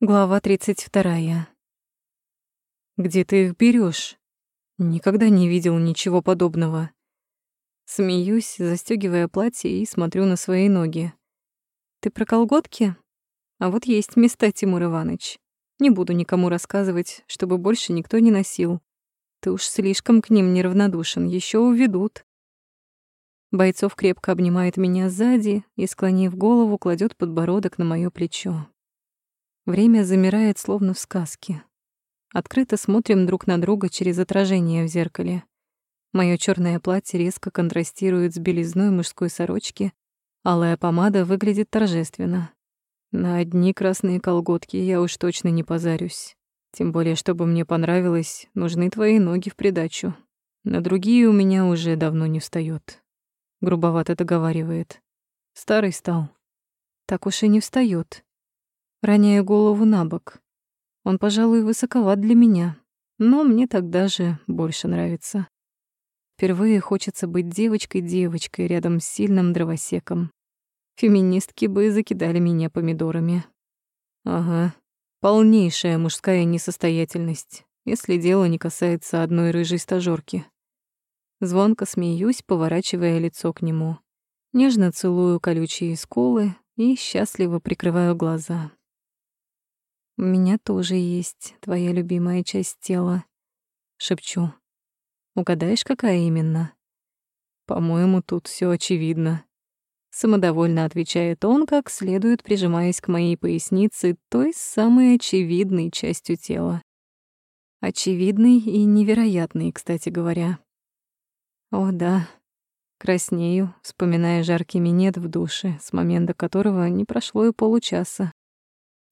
Глава 32. Где ты их берешь? Никогда не видел ничего подобного. Смеюсь, застегивая платье и смотрю на свои ноги. Ты про колготки? А вот есть места, Тимур Иванович. Не буду никому рассказывать, чтобы больше никто не носил. Ты уж слишком к ним неравнодушен, еще уведут. Бойцов крепко обнимает меня сзади и, склонив голову, кладет подбородок на моё плечо. Время замирает, словно в сказке. Открыто смотрим друг на друга через отражение в зеркале. Моё чёрное платье резко контрастирует с белизной мужской сорочки, алая помада выглядит торжественно. На одни красные колготки я уж точно не позарюсь. Тем более, чтобы мне понравилось, нужны твои ноги в придачу. На другие у меня уже давно не встаёт. Грубовато договаривает. Старый стал. Так уж и не встаёт роняя голову на бок. Он, пожалуй, высоковат для меня, но мне так даже больше нравится. Впервые хочется быть девочкой-девочкой рядом с сильным дровосеком. Феминистки бы закидали меня помидорами. Ага, полнейшая мужская несостоятельность, если дело не касается одной рыжей стажёрки. Звонко смеюсь, поворачивая лицо к нему. Нежно целую колючие скулы и счастливо прикрываю глаза. У меня тоже есть твоя любимая часть тела. Шепчу. Угадаешь, какая именно? По-моему, тут все очевидно. Самодовольно отвечает он, как следует прижимаясь к моей пояснице той самой очевидной частью тела. Очевидной и невероятной, кстати говоря. О, да. Краснею, вспоминая жаркий минет в душе, с момента которого не прошло и получаса.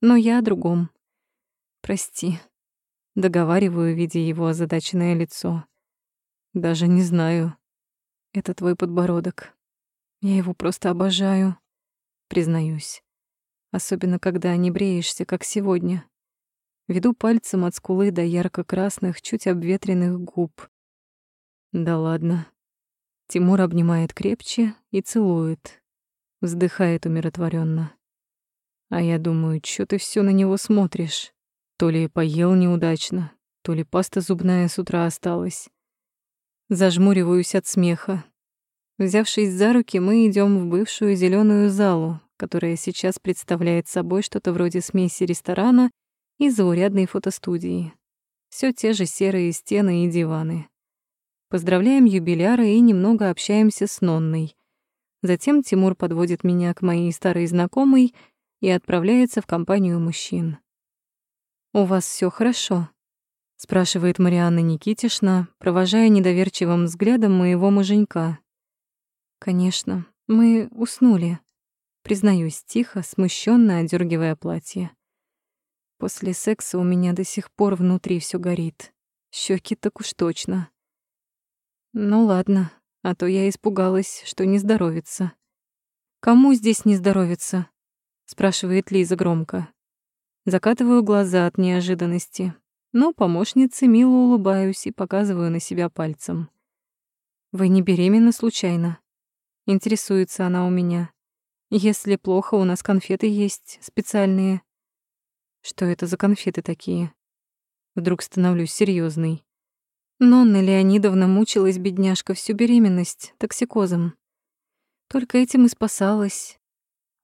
Но я о другом. Прости. Договариваю, видя его озадаченное лицо. Даже не знаю. Это твой подбородок. Я его просто обожаю, признаюсь. Особенно, когда не бреешься, как сегодня. Веду пальцем от скулы до ярко-красных, чуть обветренных губ. Да ладно. Тимур обнимает крепче и целует. Вздыхает умиротворенно. А я думаю, что ты все на него смотришь? То ли поел неудачно, то ли паста зубная с утра осталась. Зажмуриваюсь от смеха. Взявшись за руки, мы идем в бывшую зеленую залу, которая сейчас представляет собой что-то вроде смеси ресторана и заурядной фотостудии. Все те же серые стены и диваны. Поздравляем юбиляра и немного общаемся с Нонной. Затем Тимур подводит меня к моей старой знакомой и отправляется в компанию мужчин. «У вас все хорошо?» — спрашивает Марианна Никитишна, провожая недоверчивым взглядом моего муженька. «Конечно, мы уснули», — признаюсь тихо, смущенно одергивая платье. После секса у меня до сих пор внутри все горит. Щеки так уж точно. Ну ладно, а то я испугалась, что не здоровится. «Кому здесь не здоровится?» — спрашивает Лиза громко. Закатываю глаза от неожиданности, но помощнице мило улыбаюсь и показываю на себя пальцем. «Вы не беременны случайно?» Интересуется она у меня. «Если плохо, у нас конфеты есть специальные». «Что это за конфеты такие?» Вдруг становлюсь серьезной. Нонна Леонидовна мучилась, бедняжка, всю беременность токсикозом. Только этим и спасалась.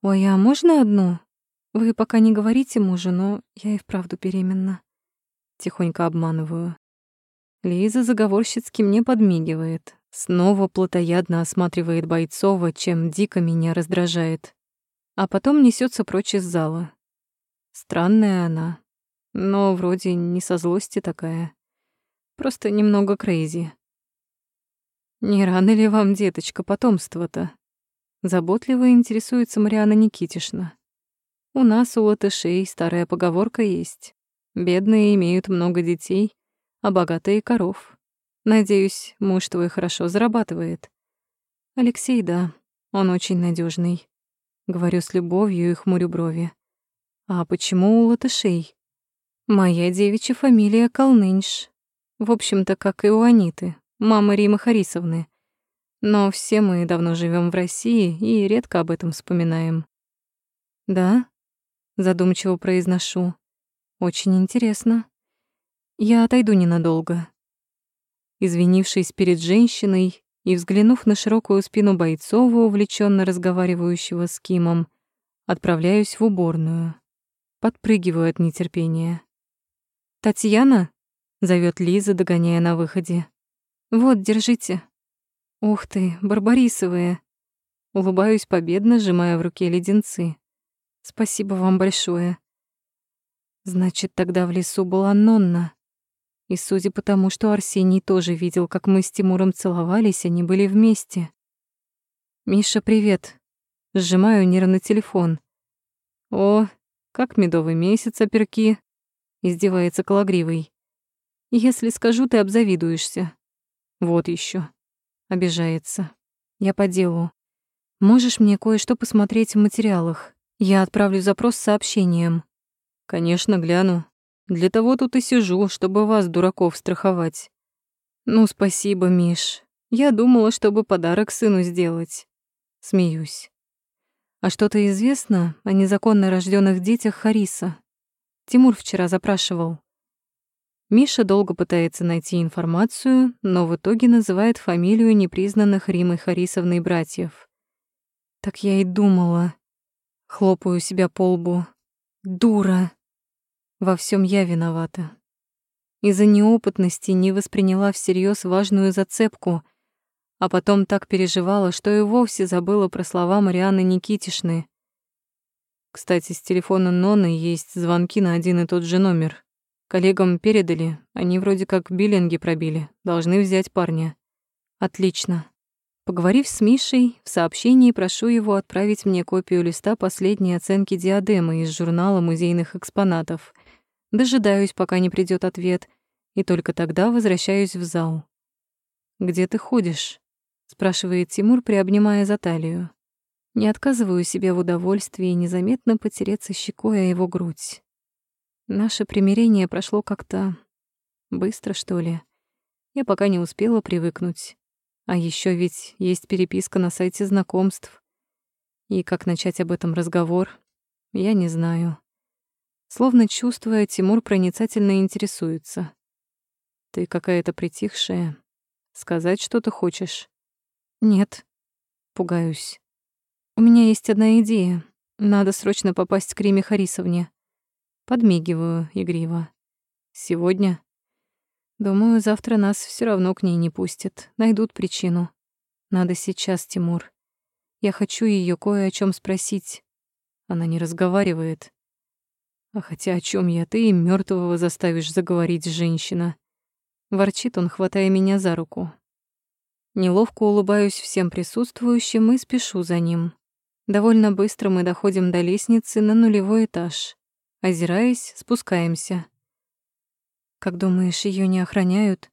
«Ой, а можно одну?» Вы пока не говорите мужу, но я и вправду беременна. Тихонько обманываю. Лиза заговорщицки мне подмигивает, снова плотоядно осматривает Бойцова, чем дико меня раздражает. А потом несется прочь из зала. Странная она, но вроде не со злости такая. Просто немного крейзи. Не рано ли вам, деточка, потомство-то? Заботливо интересуется Мариана Никитишна. У нас у латышей старая поговорка есть. Бедные имеют много детей, а богатые — коров. Надеюсь, муж твой хорошо зарабатывает. Алексей, да, он очень надежный. Говорю с любовью и хмурю брови. А почему у латышей? Моя девичья фамилия Колнынш. В общем-то, как и у Аниты, мамы Римы Харисовны. Но все мы давно живем в России и редко об этом вспоминаем. Да? Задумчиво произношу. Очень интересно. Я отойду ненадолго. Извинившись перед женщиной и взглянув на широкую спину Бойцова, увлеченно разговаривающего с Кимом, отправляюсь в уборную. Подпрыгиваю от нетерпения. «Татьяна?» — зовет Лиза, догоняя на выходе. «Вот, держите». «Ух ты, барбарисовые!» Улыбаюсь победно, сжимая в руке леденцы. «Спасибо вам большое». Значит, тогда в лесу была Нонна. И судя по тому, что Арсений тоже видел, как мы с Тимуром целовались, они были вместе. «Миша, привет!» Сжимаю нервно телефон. «О, как медовый месяц, оперки!» Издевается Калагривый. «Если скажу, ты обзавидуешься». «Вот еще. Обижается. «Я по делу. Можешь мне кое-что посмотреть в материалах? Я отправлю запрос с сообщением». «Конечно, гляну. Для того тут и сижу, чтобы вас, дураков, страховать». «Ну, спасибо, Миш. Я думала, чтобы подарок сыну сделать». Смеюсь. А что-то известно о незаконно рожденных детях Хариса? Тимур вчера запрашивал. Миша долго пытается найти информацию, но в итоге называет фамилию непризнанных Римой Харисовной братьев. Так я и думала. Хлопаю себя по лбу. Дура. Во всем я виновата. Из-за неопытности не восприняла всерьез важную зацепку, а потом так переживала, что и вовсе забыла про слова Марианы Никитишны. Кстати, с телефона Ноны есть звонки на один и тот же номер. Коллегам передали, они вроде как биллинги пробили, должны взять парня. Отлично. Поговорив с Мишей, в сообщении прошу его отправить мне копию листа последней оценки диадемы из журнала музейных экспонатов. Дожидаюсь, пока не придет ответ, и только тогда возвращаюсь в зал. «Где ты ходишь?» спрашивает Тимур, приобнимая за талию. Не отказываю себе в удовольствии незаметно потереться щекой о его грудь. Наше примирение прошло как-то быстро, что ли. Я пока не успела привыкнуть. А еще ведь есть переписка на сайте знакомств. И как начать об этом разговор, я не знаю. Словно чувствуя, Тимур проницательно интересуется. Ты какая-то притихшая. Сказать что-то хочешь? Нет. Пугаюсь. У меня есть одна идея. Надо срочно попасть к Риме Харисовне. Подмигиваю игриво. Сегодня? Думаю, завтра нас все равно к ней не пустят. Найдут причину. Надо сейчас, Тимур. Я хочу ее кое о чем спросить. Она не разговаривает. А хотя о чем я, ты и мертвого заставишь заговорить женщина. Ворчит он, хватая меня за руку. Неловко улыбаюсь всем присутствующим и спешу за ним. Довольно быстро мы доходим до лестницы на нулевой этаж. Озираясь, спускаемся. «Как думаешь, ее не охраняют?»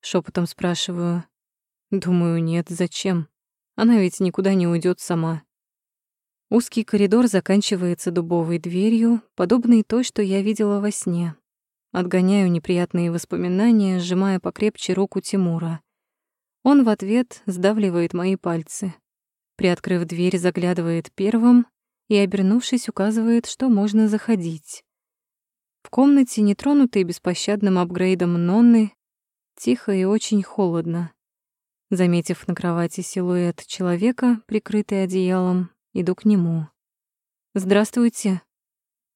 Шепотом спрашиваю. «Думаю, нет. Зачем? Она ведь никуда не уйдет сама». Узкий коридор заканчивается дубовой дверью, подобной той, что я видела во сне. Отгоняю неприятные воспоминания, сжимая покрепче руку Тимура. Он в ответ сдавливает мои пальцы. Приоткрыв дверь, заглядывает первым и, обернувшись, указывает, что можно заходить. В комнате, нетронутой беспощадным апгрейдом Нонны, тихо и очень холодно. Заметив на кровати силуэт человека, прикрытый одеялом, иду к нему. «Здравствуйте».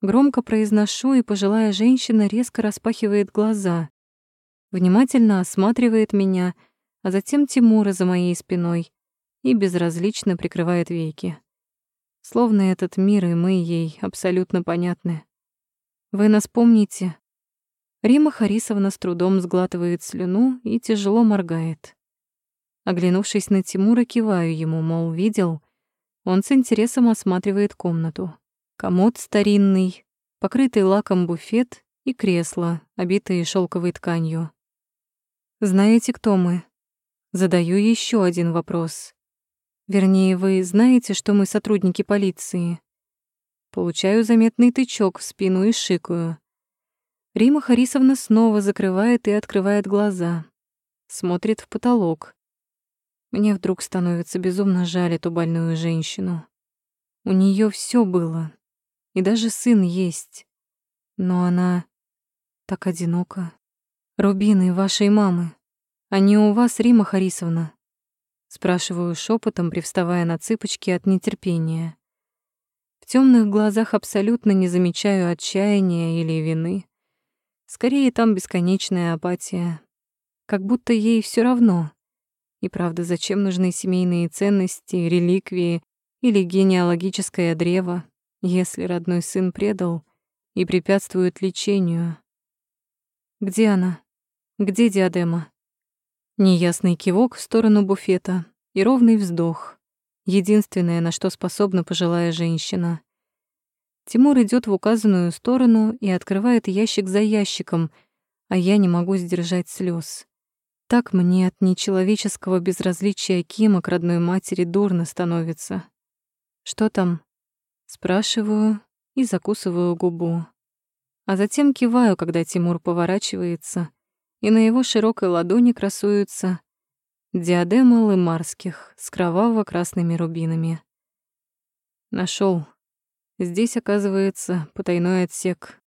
Громко произношу, и пожилая женщина резко распахивает глаза. Внимательно осматривает меня — а затем Тимура за моей спиной и безразлично прикрывает веки. Словно этот мир и мы ей абсолютно понятны. Вы нас помните? Рима Харисовна с трудом сглатывает слюну и тяжело моргает. Оглянувшись на Тимура, киваю ему, мол, видел. Он с интересом осматривает комнату. Комод старинный, покрытый лаком буфет и кресло, обитые шелковой тканью. «Знаете, кто мы?» Задаю еще один вопрос. Вернее, вы знаете, что мы сотрудники полиции? Получаю заметный тычок в спину и шикаю. Рима Харисовна снова закрывает и открывает глаза. Смотрит в потолок. Мне вдруг становится безумно жаль эту больную женщину. У нее все было. И даже сын есть. Но она так одинока. Рубины вашей мамы. Они у вас, Рима Харисовна? Спрашиваю шепотом, привставая на цыпочки от нетерпения. В темных глазах абсолютно не замечаю отчаяния или вины. Скорее, там бесконечная апатия. Как будто ей все равно. И правда, зачем нужны семейные ценности, реликвии или генеалогическое древо, если родной сын предал и препятствует лечению? Где она? Где диадема? Неясный кивок в сторону буфета и ровный вздох. Единственное, на что способна пожилая женщина. Тимур идет в указанную сторону и открывает ящик за ящиком, а я не могу сдержать слез. Так мне от нечеловеческого безразличия Кима к родной матери дурно становится. «Что там?» Спрашиваю и закусываю губу. А затем киваю, когда Тимур поворачивается, и на его широкой ладони красуются диадема лымарских с кроваво-красными рубинами. Нашел. Здесь, оказывается, потайной отсек.